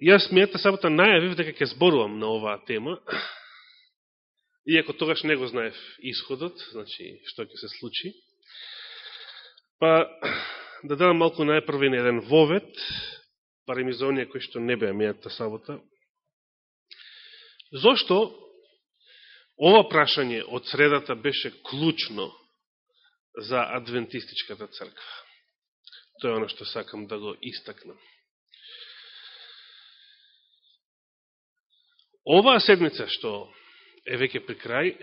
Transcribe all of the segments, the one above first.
Јас мијата сабота најавив дека ќе зборувам на оваа тема, иако тогаш не го знаев исходот, значи што ќе се случи. Па, да дадам малку најпрвен еден вовет, барем и за оние кои што не беа мијата сабота. Зошто ова прашање од средата беше клучно за адвентистичката црква? Тоа е оно што сакам да го истакнам. Оваа седмица што е веќе при крај,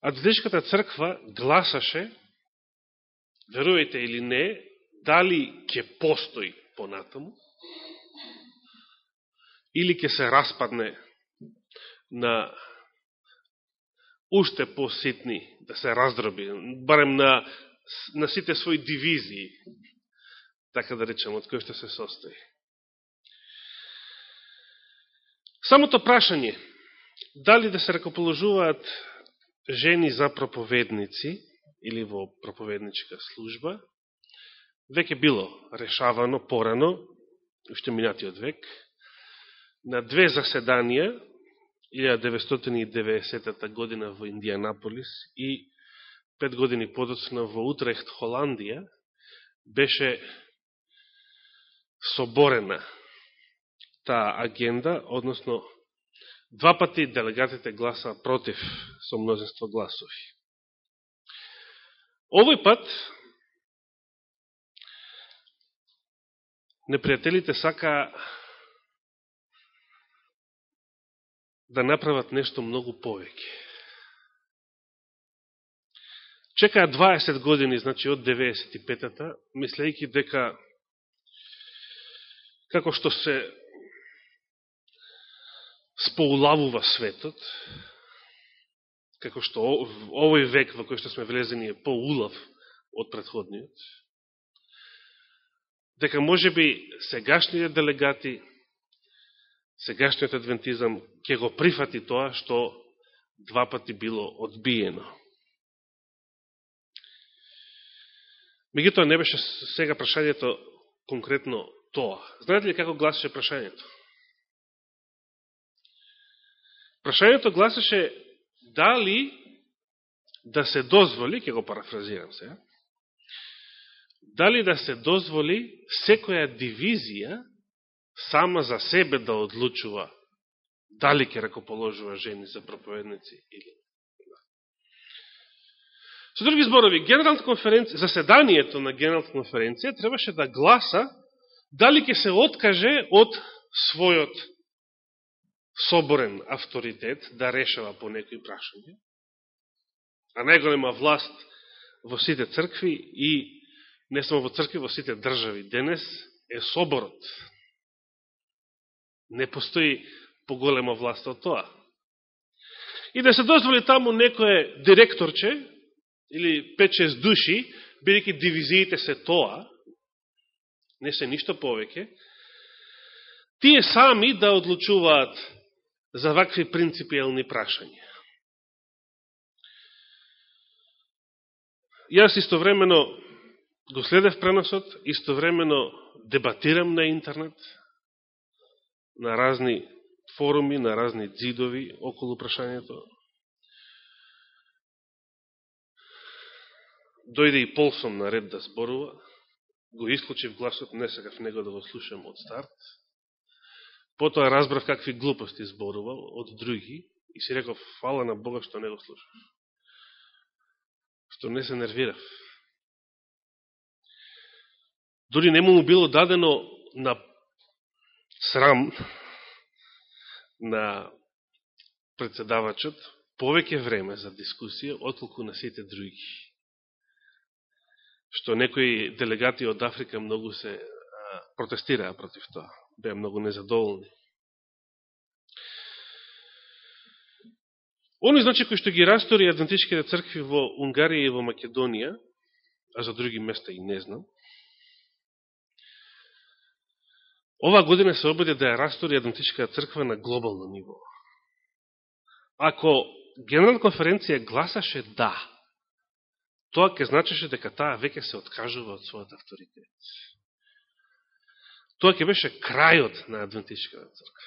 Адвдешката црква гласаше, верувате или не, дали ќе постои понатаму, или ќе се распадне на уште поситни, да се раздроби, барем на, на сите своји дивизии, така да речем, од кој што се состои. Самото прашање, дали да се ракоположуваат жени за проповедници или во проповедничка служба, веќе било решавано порано, уште минатиот век, на две заседанија, 1990 година во Индианаполис и пет години подоцна во Утрехт, Холандија, беше соборена таа агенда, односно два пати делегатите гласа против со множество гласови. Овој пат непријателите сака да направат нешто многу повеќе. Чекаа 20 години, значи од 95-та, мислејќи дека како што се споулавува светот, како што овој век во кој што сме влезени е поулав од предходниот, дека може би сегашните делегати, сегашниот адвентизам ќе го прифати тоа што два пати било одбиено. Мегутоа не беше сега прашањето конкретно тоа. Знаете ли како гласеше прашањето? Прашањето гласеше дали да се дозволи, ќе го парафразирам се, дали да се дозволи секоја дивизија сама за себе да одлучува дали ќе ракоположува жени за проповедници или. Со други зборови, Генералната конференција, заседанието на Генералната конференција требаше да гласа дали ќе се откаже од својот соборен авторитет да решава по некои прашања, а најголема власт во сите цркви и не само во цркви, во сите држави денес е соборот. Не постои поголема власт од тоа. И да се дозволи таму некое директорче или 5-6 души, бидеќи дивизиите се тоа, не се ништо повеќе, тие сами да одлучуваат за вакви принципијални прашања. Јас истовремено го следев преносот, истовремено дебатирам на интернет, на разни форуми, на разни дзидови околу прашањето. Дојде и Полсон на ред да зборува, го исклучив гласот, не сакав него да го слушам од старт, Потоа разбрав какви глупости зборувал од други и си реков, фала на Бога што не го слушаш, Што не се нервирав. Дори не му било дадено на срам на председавачот повеќе време за дискусија, отколку на сите други. Што некои делегати од Африка многу се протестираа против тоа беа многу незадоволни. Они значи кои што ги растори адвентичките цркви во Унгарија и во Македонија, а за други места и не знам, ова година се обиде да ја растори адвентичката црква на глобално ниво. Ако Генерална конференција гласаше да, тоа ќе значеше дека таа веќе се откажува од својот авторитет. Тоа ќе беше крајот на Адвентичката црква.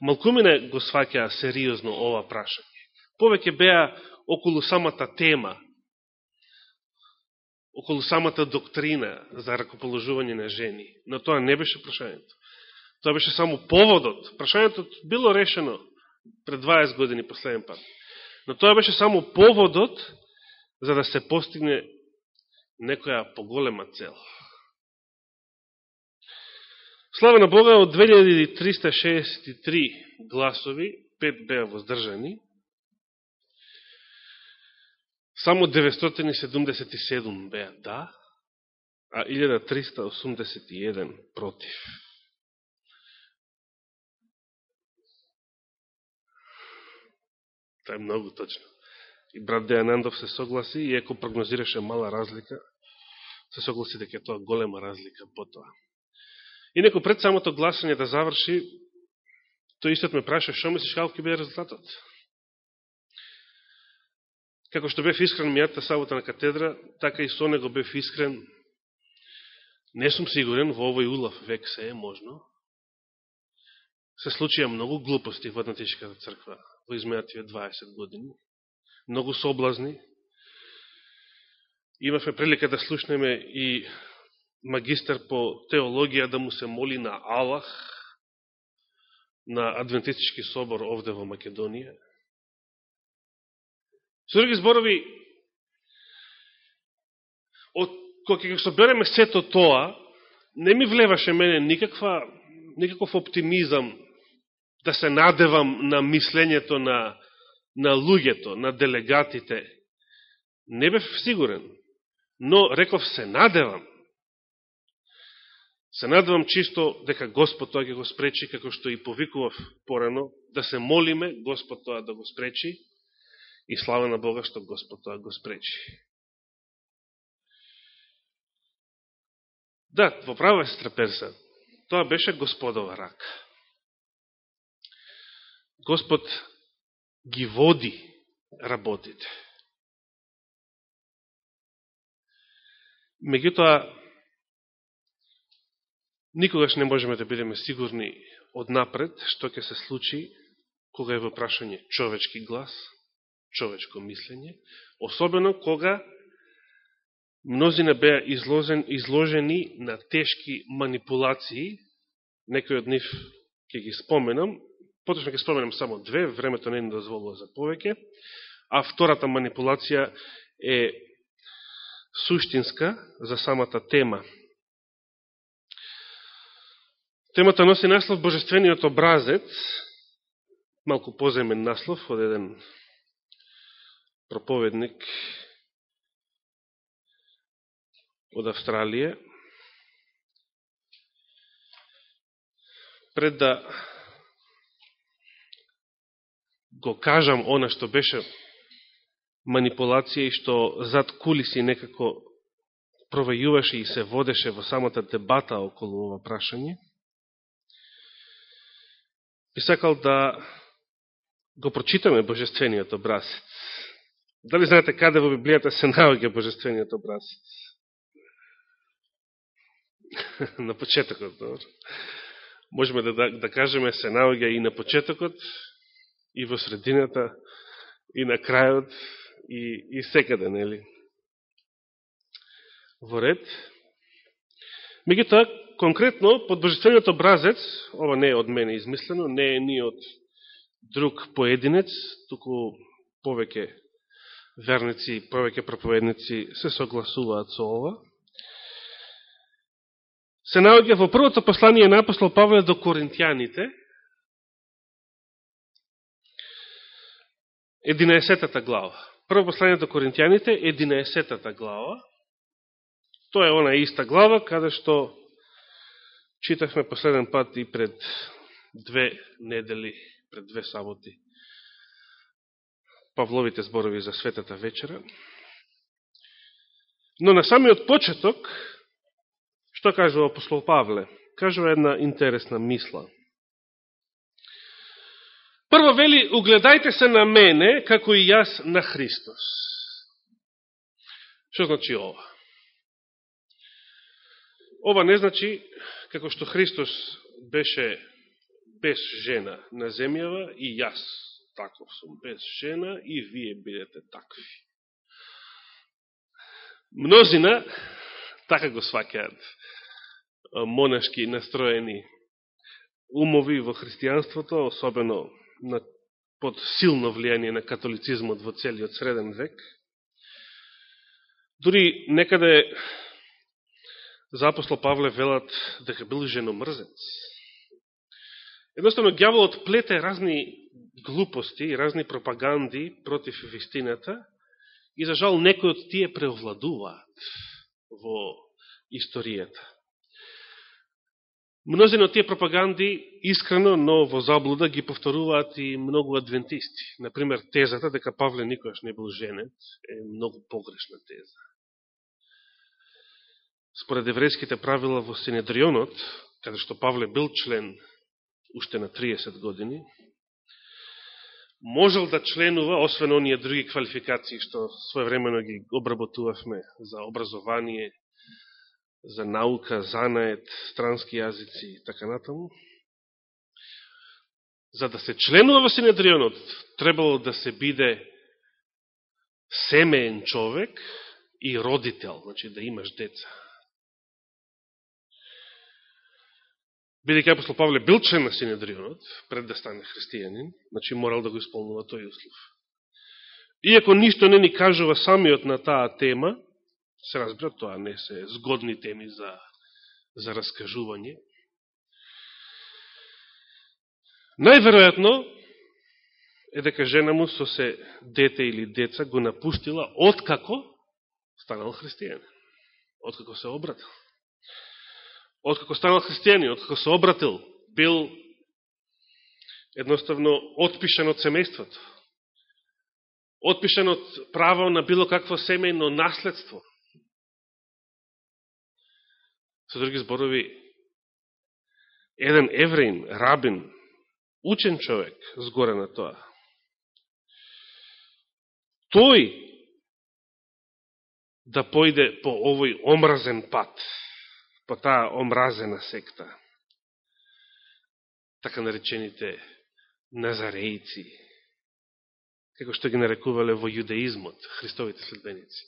Малкумине го сваќаа сериозно ова прашање. Повеќе беа околу самата тема, околу самата доктрина за ракоположување на жени. Но тоа не беше прашањето. Тоа беше само поводот. Прашањето било решено пред 20 години последен пат. Но тоа беше само поводот за да се постигне некоја поголема цел. Слава на Бога, од 2363 гласови, 5 беа воздржани, само 977 беа да, а 1381 против. Тоа е многу точно. И брат Дејанандов се согласи, иако прогнозираше мала разлика, се согласи дека тоа голема разлика по тоа. Инако пред самото гласање да заврши, тој истот ме праша, шо мислиш како ќе биде резултатот? Како што бев искрен мијата сабота на катедра, така и со него бев искрен. Не сум сигурен, во овој улав век се е можно. Се случија многу глупости во Аднатичката црква во измеативе 20 години. Многу соблазни. Имавме прилика да слушнеме и магистар по теологија да му се моли на Аллах на Адвентистички собор овде во Македонија. Со други зборови, од кога ќе собереме сето тоа, не ми влеваше мене никаква, никаков оптимизам да се надевам на мислењето на, на луѓето, на делегатите. Не бев сигурен, но реков се надевам Се надевам чисто дека Господ тоа ќе го спречи, како што и повикував порано, да се молиме Господ тоа да го спречи и слава на Бога што Господ тоа го спречи. Да, во права е Перса, тоа беше Господова рака. Господ ги води работите. Меѓутоа, Никогаш не можеме да бидеме сигурни однапред што ќе се случи кога е во прашање човечки глас, човечко мислење, особено кога мнозина беа изложен, изложени на тешки манипулации, некои од нив ќе ги споменам, поточно ќе споменам само две, времето не ни дозволува за повеќе, а втората манипулација е суштинска за самата тема. Темата носи наслов Божествениот образец, малку поземен наслов од еден проповедник од Австралија. Пред да го кажам она што беше манипулација и што зад кулиси некако провајуваше и се водеше во самата дебата околу ова прашање, би сакал да го прочитаме Божествениот образец. Дали знаете каде во Библијата се наоѓа Божествениот образец? на почетокот, добро. Можеме да, да, да кажеме се наоѓа и на почетокот, и во средината, и на крајот, и, и секаде, нели? Во ред. Меѓутоа, конкретно, под божествениот образец, ова не е од мене измислено, не е ни од друг поединец, туку повеќе верници, повеќе проповедници се согласуваат со ова. Се наоѓа во првото послание на апостол Павле до Коринтијаните, 11 глава. Прво послание до Коринтијаните, 11 глава. Тоа е она иста глава, каде што Читахме последен пат и пред две недели, пред две саботи, Павловите зборови за светата вечера. Но на самиот почеток, што кажува апостол Павле? Кажува една интересна мисла. Прво вели, угледајте се на мене, како и јас на Христос. Што значи ова? Ова не значи, како што Христос беше без жена на земјава, и јас таков сум без жена, и вие бидете такви. Мнозина така го сваќаат монашки настроени умови во христијанството, особено на, под силно влијание на католицизмот во целиот среден век. Дури некаде за апостол Павле велат да дека бил женомрзец. Едноставно, гјаволот плете разни глупости и разни пропаганди против вистината и за жал некои од тие преовладуваат во историјата. Мнозина од тие пропаганди искрено, но во заблуда ги повторуваат и многу адвентисти. Например, тезата дека Павле никојаш не бил женет е многу погрешна теза. Според еврејските правила во Синедрионот, каде што Павле бил член уште на 30 години, можел да членува, освен оние други квалификации што своевремено ги обработувавме за образование, за наука, занает, странски јазици и така натаму. За да се членува во Синедрионот, требало да се биде семеен човек и родител, значи да имаш деца. Бидеќи апостол Павле бил член на Синедрионот, пред да стане христијанин, значи морал да го исполнува тој услов. Иако ништо не ни кажува самиот на таа тема, се разбира, тоа не се згодни теми за, за раскажување. Најверојатно е дека жена му со се дете или деца го напуштила откако станал христијан, откако се обратил откако станал христијани, откако се обратил, бил едноставно отпишен од семејството. Отпишен од право на било какво семејно наследство. Со други зборови, еден евреин, рабин, учен човек, згоре на тоа, тој да појде по овој омразен пат, по таа омразена секта, така наречените назарејци, како што ги нарекувале во јудеизмот, христовите следбеници.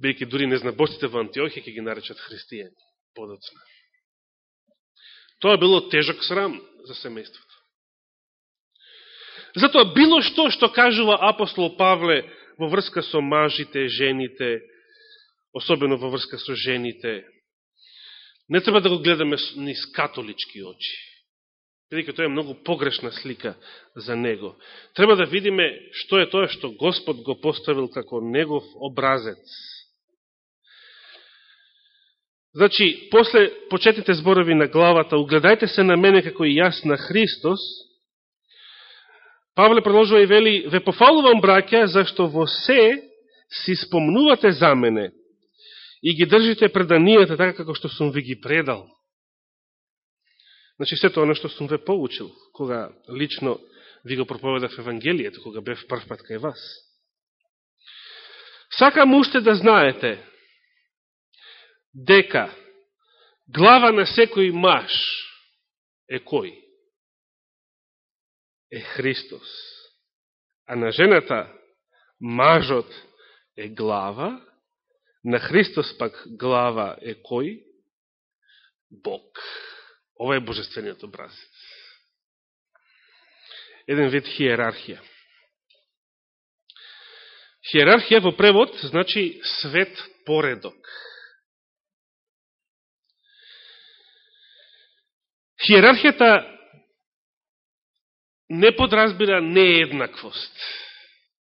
Бидеќи дури незнабостите во Антиохија ќе ги наречат христијани, подоцна. Тоа било тежок срам за семејството. Затоа било што што кажува апостол Павле во врска со мажите, жените, особено во врска со жените, Не треба да го гледаме низ католички очи. бидејќи тоа е многу погрешна слика за него. Треба да видиме што е тоа што Господ го поставил како негов образец. Значи, после почетните зборови на главата, угледајте се на мене како и јас на Христос, Павле продолжува и вели, ве пофалувам, браќа, зашто во се си спомнувате за мене, и ги држите преданијата така како што сум ви ги предал. Значи, сето оно што сум ве поучил, кога лично ви го проповедав Евангелието, кога бев прв пат кај вас. Сакам уште да знаете дека глава на секој маж е кој? Е Христос. А на жената мажот е глава, На Христос пак глава е кој? Бог. Ова е божествениот образец. Еден вид хиерархија. Хиерархија во превод значи свет поредок. Хиерархијата не подразбира нееднаквост.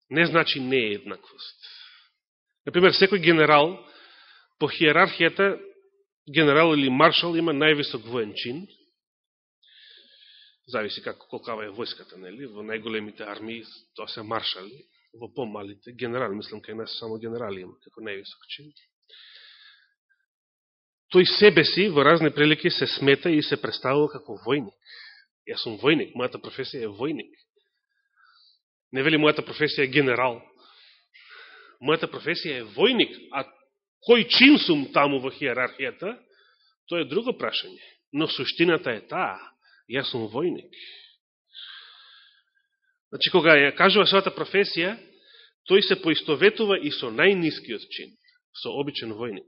Не значи нееднаквост. Например, секој генерал по хиерархијата, генерал или маршал има највисок воен чин, зависи како колкава е војската, нели? Во најголемите армии тоа се маршали, во помалите генерал, мислам кај нас само генерали има како највисок чин. Тој себе си во разни прилики се смета и се представува како војник. Јас сум војник, мојата професија е војник. Не вели мојата професија е генерал мојата професија е војник, а кој чин сум таму во хиерархијата, Тоа е друго прашање. Но суштината е таа. Јас сум војник. Значи, кога ја кажува својата професија, тој се поистоветува и со најнискиот чин, со обичен војник.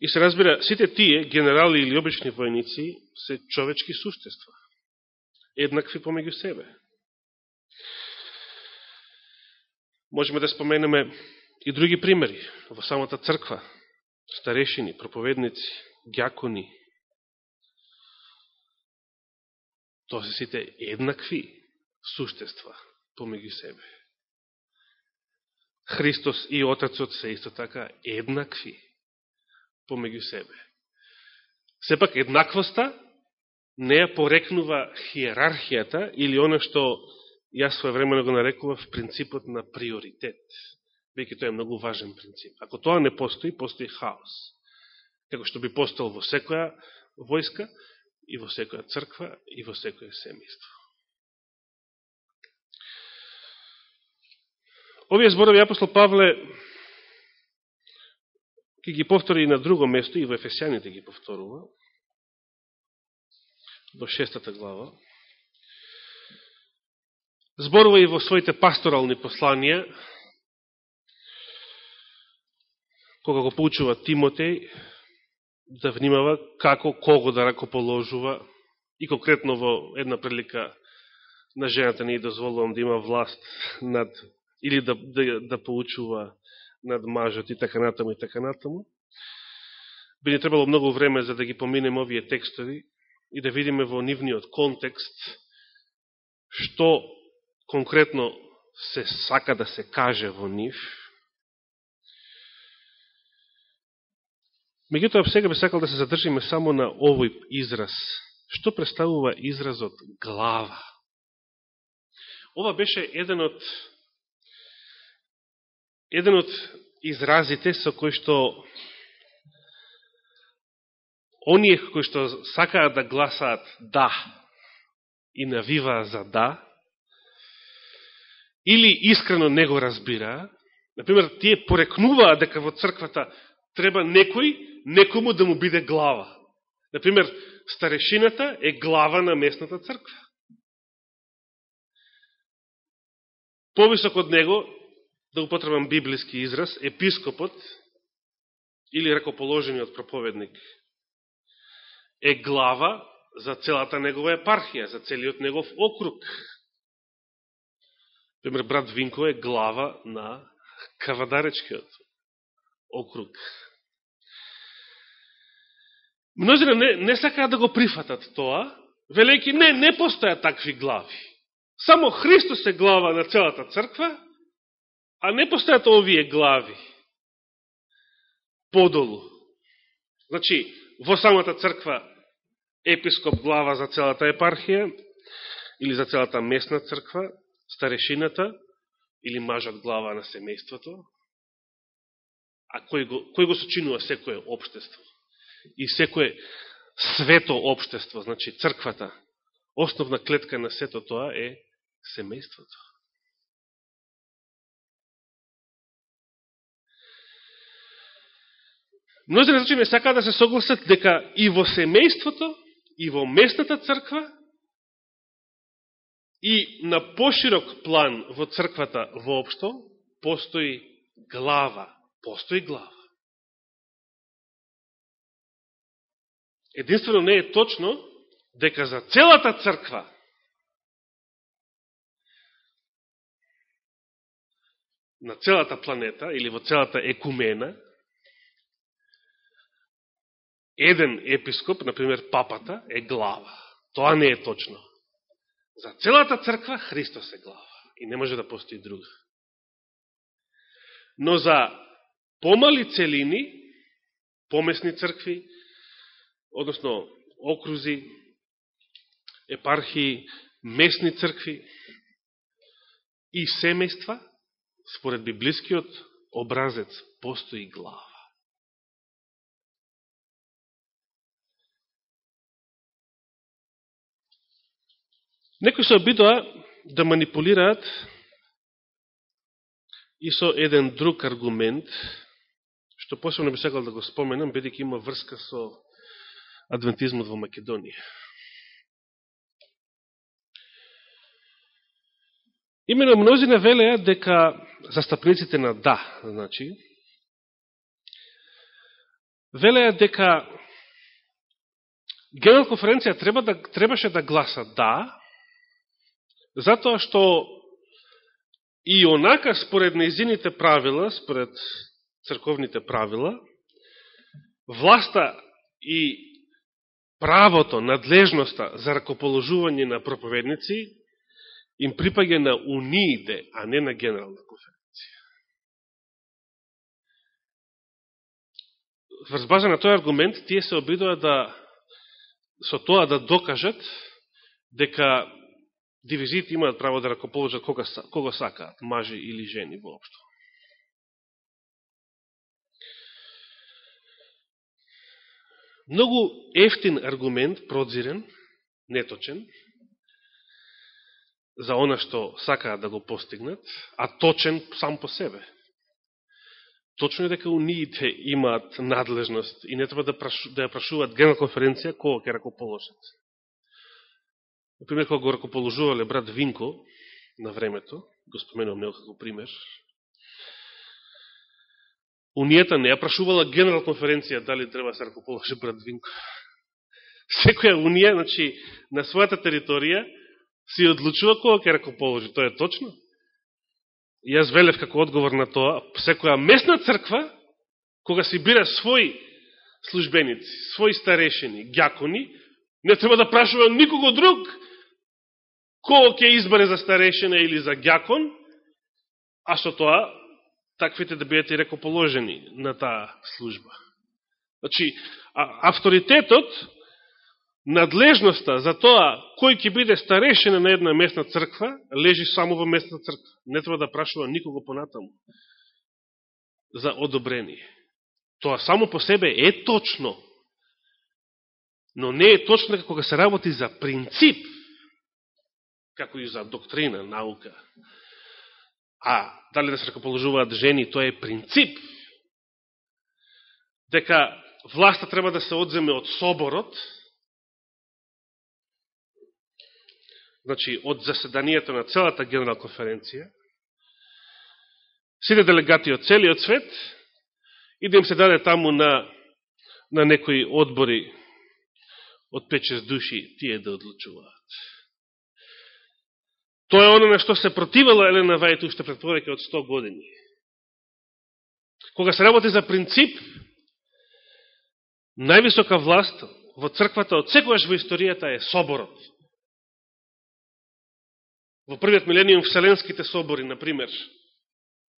И се разбира, сите тие, генерали или обични војници, се човечки суштества. Еднакви помеѓу себе. Можеме да споменеме и други примери во самата црква. Старешини, проповедници, гјакони. Тоа се сите еднакви суштества помеѓу себе. Христос и Отецот се исто така еднакви помеѓу себе. Сепак еднаквоста не ја порекнува хиерархијата или оно што јас своевремено го нарекував принципот на приоритет, веќе тоа е многу важен принцип. Ако тоа не постои, постои хаос. Како што би постоал во секоја војска, и во секоја црква, и во секоја семејство. Овие зборови апостол Павле ќе ги повтори и на друго место, и во Ефесијаните ги повторува, во шестата глава. Зборува и во своите пасторални посланија, кога го поучува Тимотеј, да внимава како, кого да ракоположува, и конкретно во една прилика на жената не е дозволувам да има власт над, или да, да, да поучува над мажот и така натаму и така натаму. Би ни требало многу време за да ги поминем овие текстови и да видиме во нивниот контекст што конкретно се сака да се каже во нив. Меѓутоа, сега би сакал да се задржиме само на овој израз. Што представува изразот глава? Ова беше еден од еден од изразите со кои што оние кои што сакаат да гласаат да и навиваа за да, или искрено не го разбира, например, тие порекнуваа дека во црквата треба некој, некому да му биде глава. Например, старешината е глава на местната црква. Повисок од него, да употребам библиски израз, епископот или ракоположениот проповедник е глава за целата негова епархија, за целиот негов округ. Пример, брат Винко е глава на Кавадаречкиот округ. Мнозина не, не сакаат да го прифатат тоа, велејќи не, не постојат такви глави. Само Христос е глава на целата црква, а не постојат овие глави подолу. Значи, во самата црква епископ глава за целата епархија или за целата местна црква, старешината или мажот глава на семејството, а кој го, кој го сочинува секое обштество и секое свето обштество, значи црквата, основна клетка на сето тоа е семејството. Мнозина значи не сакаат да се согласат дека и во семејството, и во местната црква, и на поширок план во црквата воопшто, постои глава. Постои глава. Единствено не е точно дека за целата црква на целата планета или во целата екумена еден епископ, например папата, е глава. Тоа не е точно. За целата црква Христос е глава и не може да постои друга. Но за помали целини, помесни цркви, односно окрузи, епархии, местни цркви и семејства, според библискиот образец, постои глава. Некои се обидоа да манипулираат и со еден друг аргумент, што посебно би сакал да го споменам, бидеќи има врска со адвентизмот во Македонија. Имено мнозина велеа дека застапниците на да, значи, велеа дека Генерал конференција треба да, требаше да гласа да, затоа што и онака според неизините правила, според црковните правила, власта и правото, надлежноста за ракоположување на проповедници им припаѓа на униите, а не на генерална конференција. Врз база на тој аргумент, тие се обидува да со тоа да докажат дека дивизиите имаат право да ракоположат кога, кога сакаат, мажи или жени воопшто. Многу ефтин аргумент, продзирен, неточен, за она што сакаат да го постигнат, а точен сам по себе. Точно е дека униите имаат надлежност и не треба да, прашу, да ја прашуваат генерал конференција кога ќе ракоположат. Например, кога го ракоположувале брат Винко на времето, го споменувам него како пример, Унијата не ја прашувала генерал конференција дали треба да се ракоположи брат Винко. Секоја унија, значи, на својата територија си одлучува кога ќе ракоположи, тоа е точно. И јас велев како одговор на тоа, секоја местна црква, кога си бира своји службеници, своји старешени, гјакони, не треба да прашува никого друг Кој ќе избере за старешина или за гјакон, а со тоа таквите да бидете рекоположени на таа служба. Значи, авторитетот, надлежноста за тоа кој ќе биде старешина на една местна црква, лежи само во местна црква. Не треба да прашува никого понатаму за одобрение. Тоа само по себе е точно, но не е точно кога се работи за принцип, како и за доктрина, наука. А дали да се ракоположуваат жени, тоа е принцип. Дека власта треба да се одземе од соборот, значи од заседанието на целата генерал конференција, сите делегати од целиот свет, и да им се даде таму на, на некои одбори од 5-6 души тие да одлучуваат. Тоа е оно на што се противала Елена Вајт уште пред повеќе од 100 години. Кога се работи за принцип, највисока власт во црквата од секојаш во историјата е соборот. Во првиот милениум Вселенските собори, например,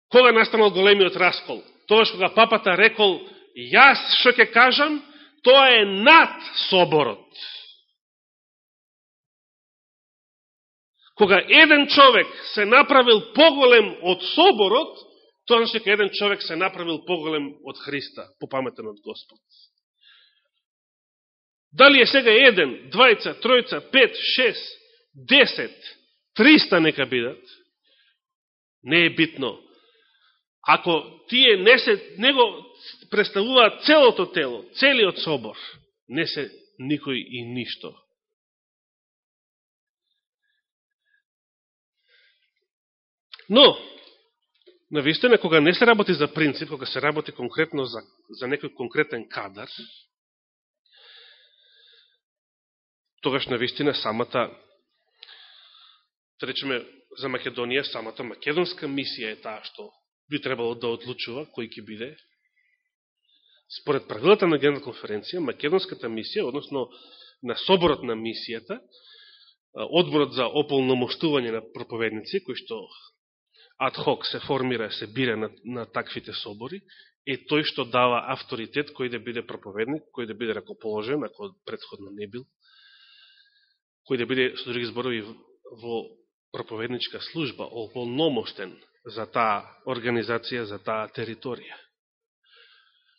кога настанал големиот раскол? Тоа што кога папата рекол, јас што ќе кажам, тоа е над соборот. Кога еден човек се направил поголем од соборот, тоа значи дека еден човек се направил поголем од Христа, попаметен од Господ. Дали е сега еден, двајца, тројца, пет, шест, десет, триста нека бидат, не е битно. Ако тие не се, него представуваат целото тело, целиот собор, не се никој и ништо. Но, навистина, кога не се работи за принцип, кога се работи конкретно за, за некој конкретен кадар, тогаш навистина самата, да речеме, за Македонија, самата македонска мисија е таа што би требало да одлучува кој ќе биде. Според правилата на Генерална конференција, македонската мисија, односно на соборот на мисијата, одборот за ополномоштување на проповедници, кој што адхок се формира, се бира на, на таквите собори, е тој што дава авторитет кој да биде проповедник, кој да биде ракоположен, ако предходно не бил, кој да биде, со други зборови, во проповедничка служба, ополномоштен за таа организација, за таа територија.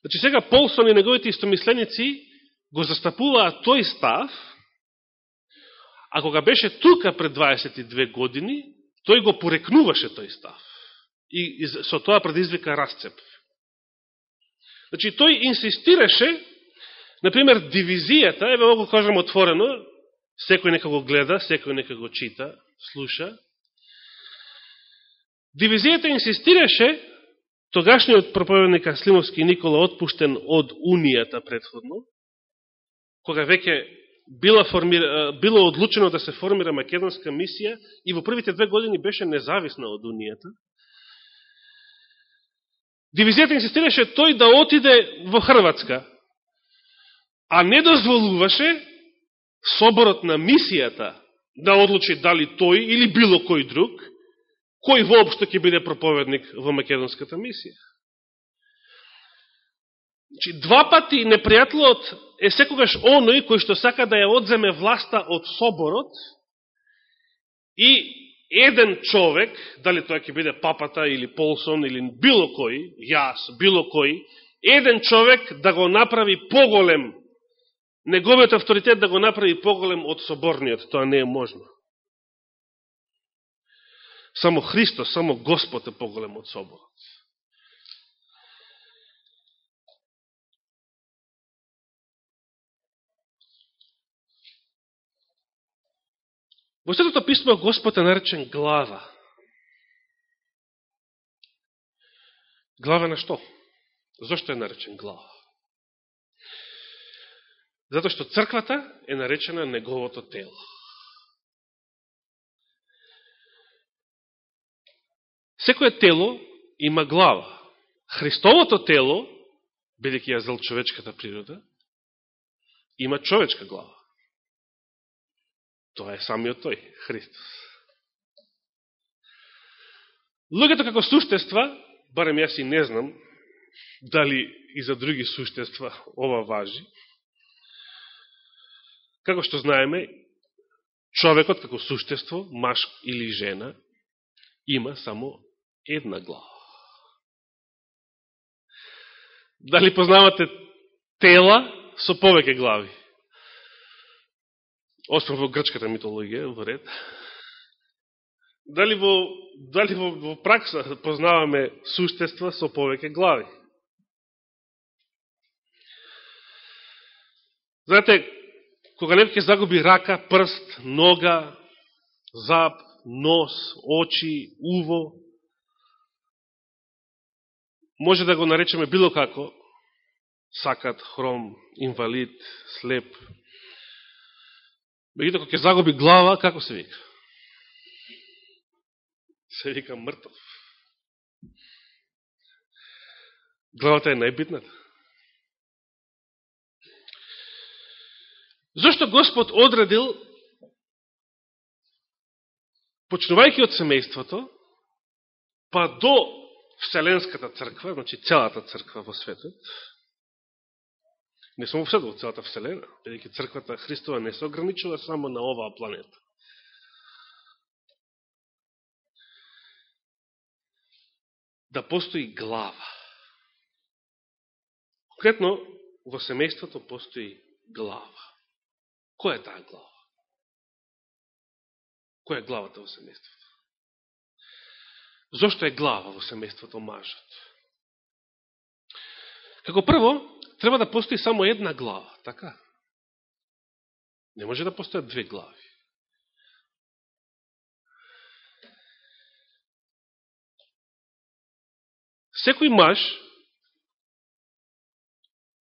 Значи сега Полсон и неговите истомисленици го застапуваат тој став, а кога беше тука пред 22 години, тој го порекнуваше тој став. И, со тоа предизвика расцеп. Значи, тој инсистираше, например, дивизијата, еве го кажам отворено, секој нека го гледа, секој нека го чита, слуша. Дивизијата инсистираше тогашниот проповедник Аслимовски Никола отпуштен од Унијата предходно, кога веќе била, формира, било одлучено да се формира македонска мисија и во првите две години беше независна од Унијата, Дивизијата инсистираше тој да отиде во Хрватска, а не дозволуваше соборот на мисијата да одлучи дали тој или било кој друг, кој воопшто ќе биде проповедник во македонската мисија. Значи, два пати непријателот е секогаш оној кој што сака да ја одземе власта од соборот и еден човек, дали тоа ќе биде папата или Полсон или било кој, јас, било кој, еден човек да го направи поголем, неговиот авторитет да го направи поголем од соборниот, тоа не е можно. Само Христос, само Господ е поголем од соборот. Во Светото писмо Господ е наречен глава. Глава на што? Зошто е наречен глава? Зато што црквата е наречена неговото тело. Секоје тело има глава. Христовото тело, бидеќи ја зел човечката природа, има човечка глава. Тоа е самиот тој, Христос. Луѓето како суштества, барем јас и не знам, дали и за други суштества ова важи, како што знаеме, човекот како суштество, маш или жена, има само една глава. Дали познавате тела со повеќе глави? Освен во грчката митологија, во ред. Дали во, дали во, во пракса познаваме суштества со повеќе глави? Знаете, кога некој загуби рака, прст, нога, зап, нос, очи, уво, може да го наречеме било како, сакат, хром, инвалид, слеп, Меѓуто, кога ќе загуби глава, како се вика? Се вика мртов. Главата е најбитната. Зошто Господ одредил, почнувајќи од семејството, па до Вселенската црква, значи целата црква во светот, Не само во целата Вселена, бидеќи црквата Христова не се ограничува само на оваа планета. Да постои глава. Конкретно, во семејството постои глава. Која е таа глава? Која е главата во семејството? Зошто е глава во семејството мажот? Како прво, треба да постои само една глава, така? Не може да постојат две глави. Секој маж,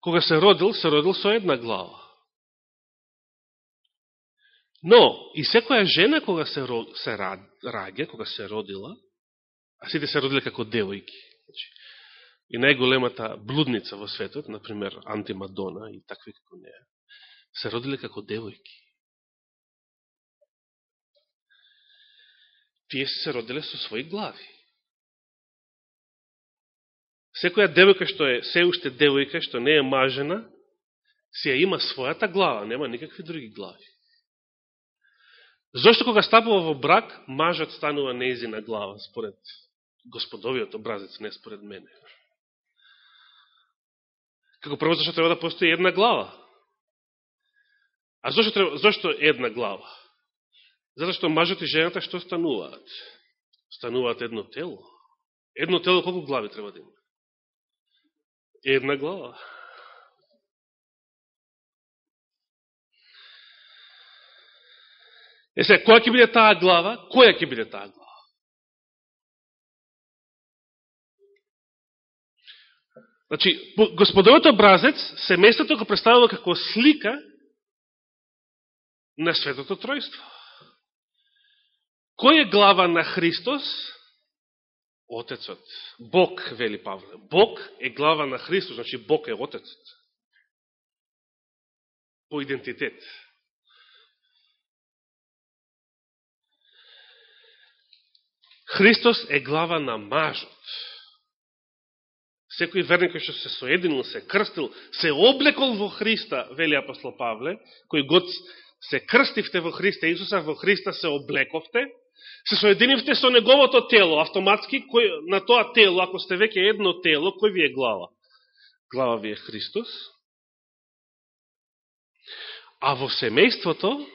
кога се родил, се родил со една глава. Но, и секоја жена, кога се, се раѓа, кога се родила, а сите се родиле како девојки, и најголемата блудница во светот, например Антимадона и такви како неја, се родиле како девојки. Тие се родиле со своји глави. Секоја девојка што е се уште девојка, што не е мажена, си ја има својата глава, нема никакви други глави. Зошто кога стапува во брак, мажот станува неизина глава, според господовиот образец, не според мене. Како прво, зашто треба да постои една глава? А зашто, треба, зашто една глава? Зато што мажот и жената што стануваат? Стануваат едно тело. Едно тело колку глави треба да има? Една глава. Е се, која ќе биде таа глава? Која ќе биде таа глава? Значи, господовиот образец, семејството го представува како слика на Светото Тројство. Кој е глава на Христос? Отецот. Бог, вели Павле. Бог е глава на Христос, значи Бог е Отецот. По идентитет. Христос е глава на мажот. Секој верник кој што се соединил, се крстил, се облекол во Христа, вели апостол Павле, кој год се крстивте во Христа Исуса, во Христа се облековте, се соединивте со неговото тело, автоматски, кој, на тоа тело, ако сте веќе едно тело, кој ви е глава? Глава ви е Христос. А во семејството,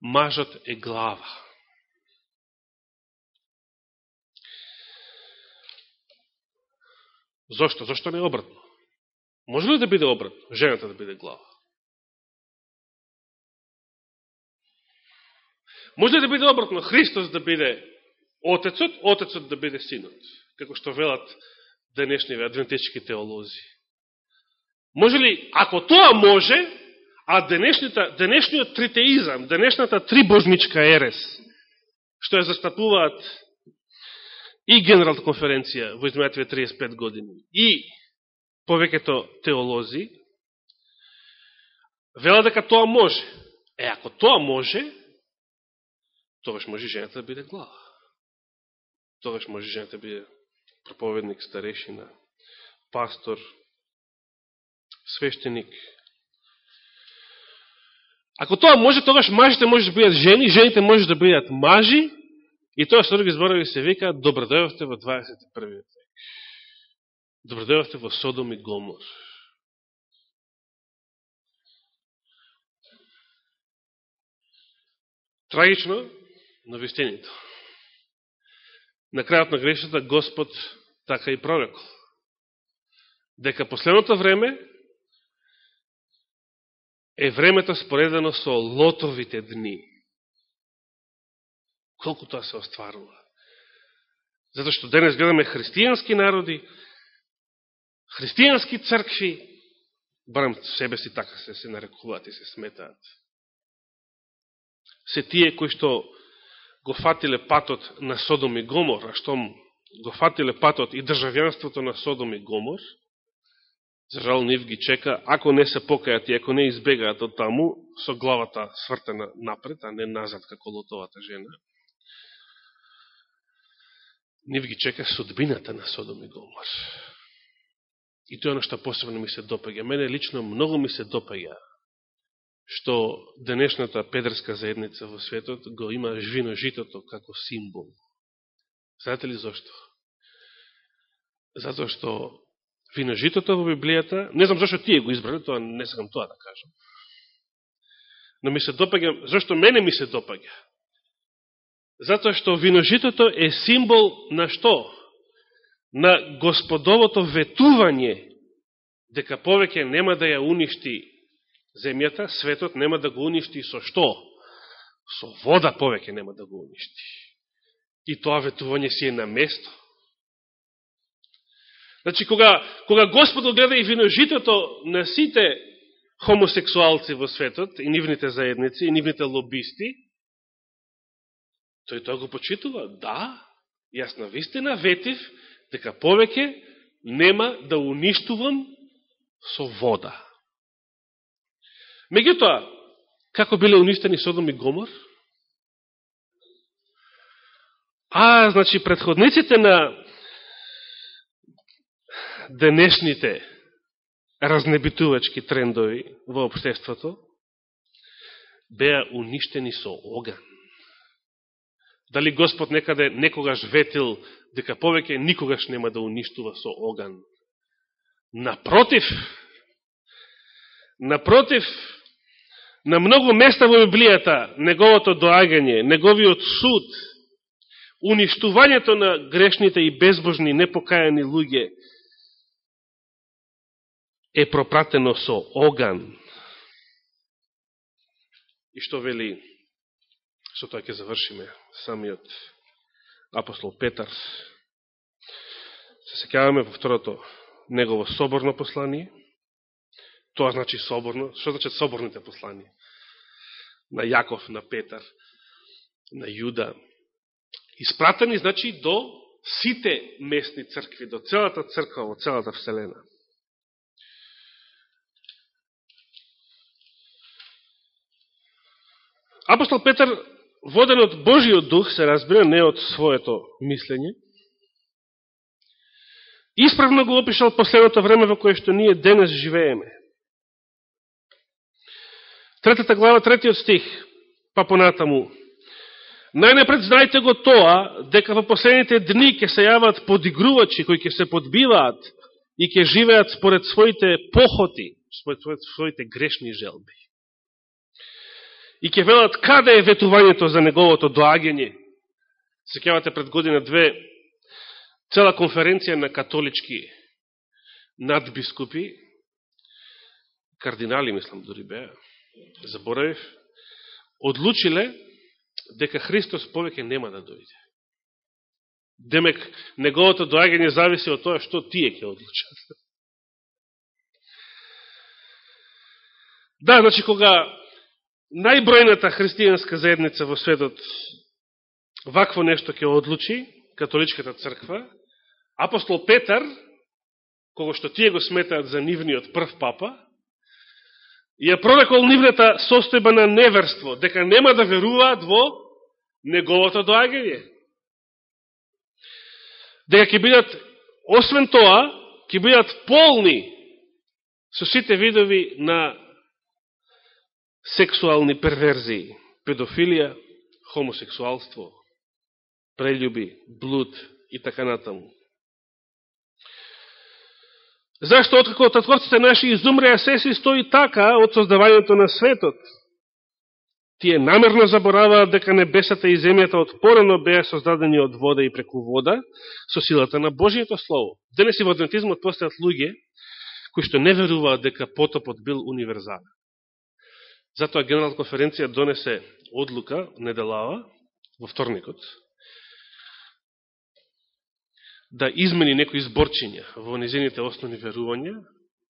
мажот е глава. Зошто? Зошто не обратно? Може ли да биде обратно? Жената да биде глава? Може ли да биде обратно? Христос да биде Отецот, Отецот да биде Синот, како што велат денешниве адвентички теолози. Може ли, ако тоа може, а денешниот тритеизам, денешната трибожничка ерес, што ја застапуваат и Генералната конференција во изминативе 35 години и повеќето теолози, вела дека тоа може. Е, ако тоа може, тогаш може жената да биде глава. Тогаш може жената да биде проповедник, старешина, пастор, свештеник. Ако тоа може, тогаш мажите може да бидат жени, жените може да бидат мажи, и тоа со други зборови се вика добродојавте во 21. век. Добродојавте во Содом и Гомор. Трагично, на вистинито. На крајот на грешата Господ така и прорекол. Дека последното време е времето споредено со лотовите дни. Колку тоа се остварува? Зато што денес гледаме христијански народи, христијански цркви, барам себе си така се, се нарекуваат и се сметаат. Се тие кои што го фатиле патот на Содом и Гомор, а штом го фатиле патот и државјанството на Содом и Гомор, за жал нив ги чека, ако не се покајат и ако не избегаат од таму, со главата свртена напред, а не назад како лотовата жена, нив ги чека судбината на Содом и Гомор. И тоа е што посебно ми се допаѓа. Мене лично многу ми се допаѓа што денешната педерска заедница во светот го има жвино житото како символ. Знаете ли зашто? Затоа што виножитото во Библијата, не знам зашто тие го избрали, тоа не сакам тоа да кажам. Но ми се допаѓа, зашто мене ми се допаѓа? Затоа што виножитото е символ на што? На господовото ветување дека повеќе нема да ја уништи земјата, светот нема да го уништи со што? Со вода повеќе нема да го уништи. И тоа ветување си е на место. Значи, кога, кога Господ гледа и виножитото на сите хомосексуалци во светот, и нивните заедници, и нивните лобисти, тој тоа го почитува. Да, јас на вистина ветив дека повеќе нема да уништувам со вода. Меѓутоа, како биле уништени Содом и Гомор? А, значи, предходниците на денешните разнебитувачки трендови во обштеството беа уништени со оган. Дали Господ некаде некогаш ветил дека повеќе никогаш нема да уништува со оган? Напротив, напротив, на многу места во Библијата неговото доагање, неговиот суд, уништувањето на грешните и безбожни, непокајани луѓе е пропратено со оган. И што вели, што тоа ќе завршиме, самиот апостол Петар. Се секјаваме во второто негово соборно послание. Тоа значи соборно. Што значи соборните посланија? На Јаков, на Петар, на Јуда. Испратени, значи, до сите местни цркви, до целата црква, во целата Вселена. Апостол Петар, воден од Божиот дух, се разбира, не од своето мислење, исправно го опишал последното време во кое што ние денес живееме. Третата глава, третиот стих, па понатаму. Најнапред знајте го тоа, дека во последните дни ќе се јават подигрувачи, кои ќе се подбиваат и ќе живеат според своите похоти, според своите грешни желби. И ќе велат каде е ветувањето за неговото доаѓање. Секјавате пред година две цела конференција на католички надбискупи, кардинали, мислам, дори беа, заборавив, одлучиле дека Христос повеќе нема да дојде. Демек, неговото доаѓање зависи од тоа што тие ќе одлучат. Да, значи, кога најбројната христијанска заедница во светот вакво нешто ќе одлучи, католичката црква, апостол Петар, кого што тие го сметаат за нивниот прв папа, ја прорекол нивната состојба на неверство, дека нема да веруваат во неговото доаѓање, Дека ќе бидат, освен тоа, ќе бидат полни со сите видови на сексуални перверзии, педофилија, хомосексуалство, прелюби, блуд и така натаму. Зашто откако татковците наши изумреа се си стои така од создавањето на светот? Тие намерно забораваат дека небесата и земјата од порано беа создадени од вода и преку вода со силата на Божијето Слово. Денес и во адвентизмот постојат луѓе кои што не веруваат дека потопот бил универзален. Затоа Генерална конференција донесе одлука неделава во вторникот да измени некои изборчиња во низините основни верувања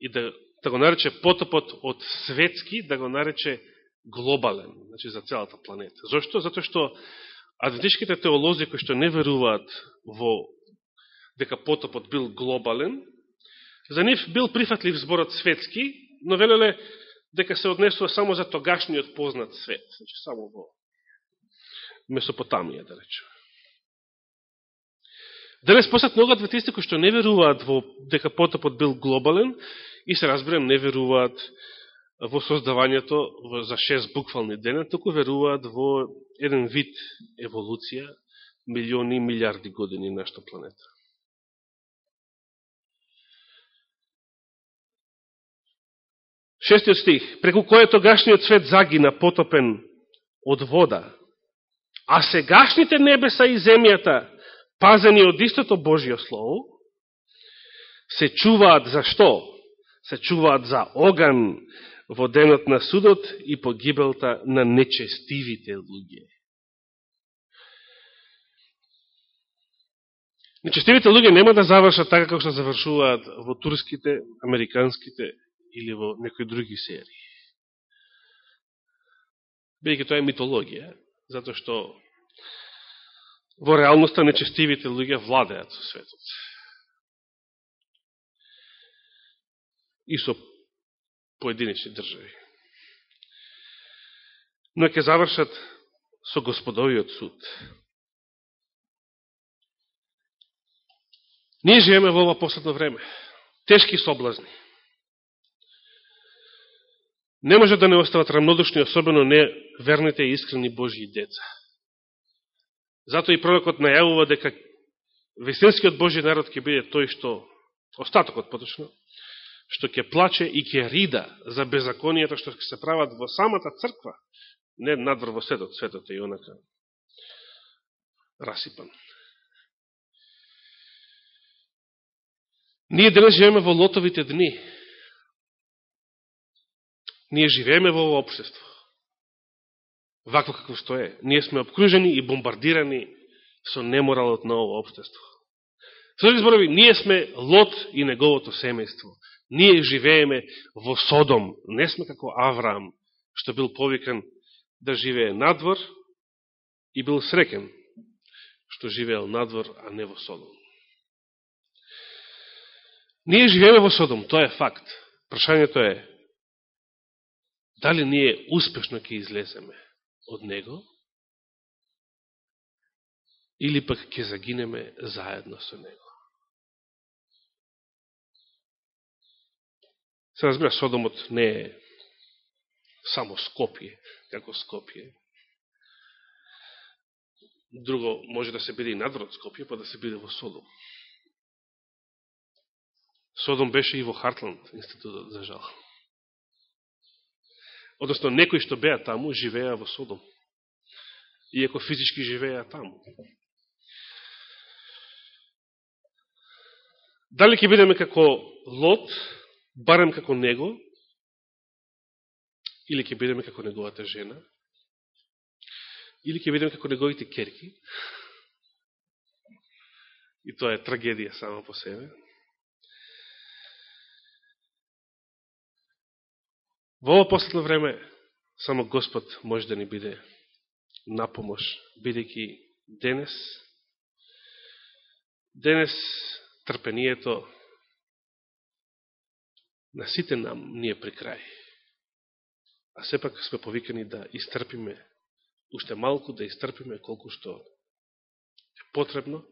и да, да го нарече потопот од светски, да го нарече глобален, значи за целата планета. Зошто? Зато што адвентишките теолози кои што не веруваат во дека потопот бил глобален, за нив бил прифатлив зборот светски, но велеле дека се однесува само за тогашниот познат свет, значи само во Месопотамија, да речем. Денес посат многу адвентисти кои што не веруваат во дека потопот бил глобален и се разберем не веруваат во создавањето за шест буквални дена, току веруваат во еден вид еволуција милиони и милиарди години на нашата планета. Шестиот стих. Преку кој тогашниот свет загина потопен од вода, а сегашните небеса и земјата пазени од истото Божио Слово, се чуваат за што? Се чуваат за оган во денот на судот и погибелта на нечестивите луѓе. Нечестивите луѓе нема да завршат така како што завршуваат во турските, американските или во некои други серии. Бејќи тоа е митологија, затоа што во реалноста нечестивите луѓе владеат со светот. И со поединечни држави. Но ќе завршат со господовиот суд. Ние живееме во ова последно време. Тешки соблазни. Не може да не остават рамнодушни, особено не верните и искрени Божии деца. Затоа и пророкот најавува дека вестинскиот Божи народ ќе биде тој што, остатокот поточно, што ќе плаче и ќе рида за беззаконијата што ќе се прават во самата црква, не надвор во светот, светот е и онака расипан. Ние денес живеме во лотовите дни. Ние живееме во ово обшество. Вакво како што е. Ние сме обкружени и бомбардирани со неморалот на ово обштество. Со други зборови, ние сме Лот и неговото семејство. Ние живееме во Содом. Не сме како Авраам, што бил повикан да живее надвор и бил срекен што живеел надвор, а не во Содом. Ние живееме во Содом, тоа е факт. Прашањето е, дали ние успешно ќе излеземе од него, или пак ќе загинеме заедно со него. Се разбира, Содомот не е само Скопје, како Скопје. Друго, може да се биде и надвор од Скопје, па да се биде во Содом. Содом беше и во Хартланд институтот, за жал. Односно, некои што беа таму, живеа во Содом. Иако физички живеа таму. Дали ќе бидеме како Лот, барем како него, или ќе бидеме како неговата жена, или ќе бидеме како неговите керки, и тоа е трагедија само по себе, Во ово последно време, само Господ може да ни биде на помош, бидејќи денес, денес трпението на сите нам ние при крај. А сепак сме повикани да истрпиме, уште малку да истрпиме колку што е потребно,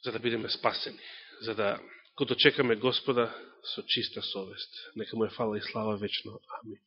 за да бидеме спасени, за да кото чекаме Господа со чиста совест. Нека му е фала и слава вечно. Амин.